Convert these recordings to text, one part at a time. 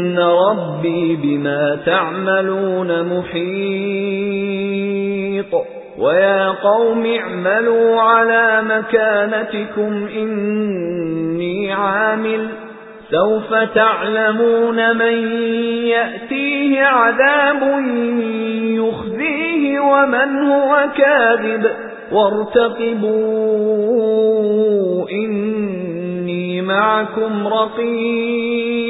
إِنَّ رَبِّي بِمَا تَعْمَلُونَ مُحِيطٌ وَيَا قَوْمِ اعْمَلُوا عَلَى مَكَانَتِكُمْ إِنِّي عَامِلٌ سَوْفَ تَعْلَمُونَ مَن يَأْتِيهِ عَذَابٌ يُخْزِيهِ وَمَنْ هُوَ كَاذِبٌ وَارْتَقِبُوا إِنِّي مَعَكُمْ رَقِيبٌ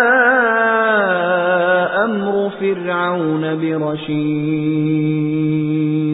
فِرْعَوْنَ بِرَشِيدٍ.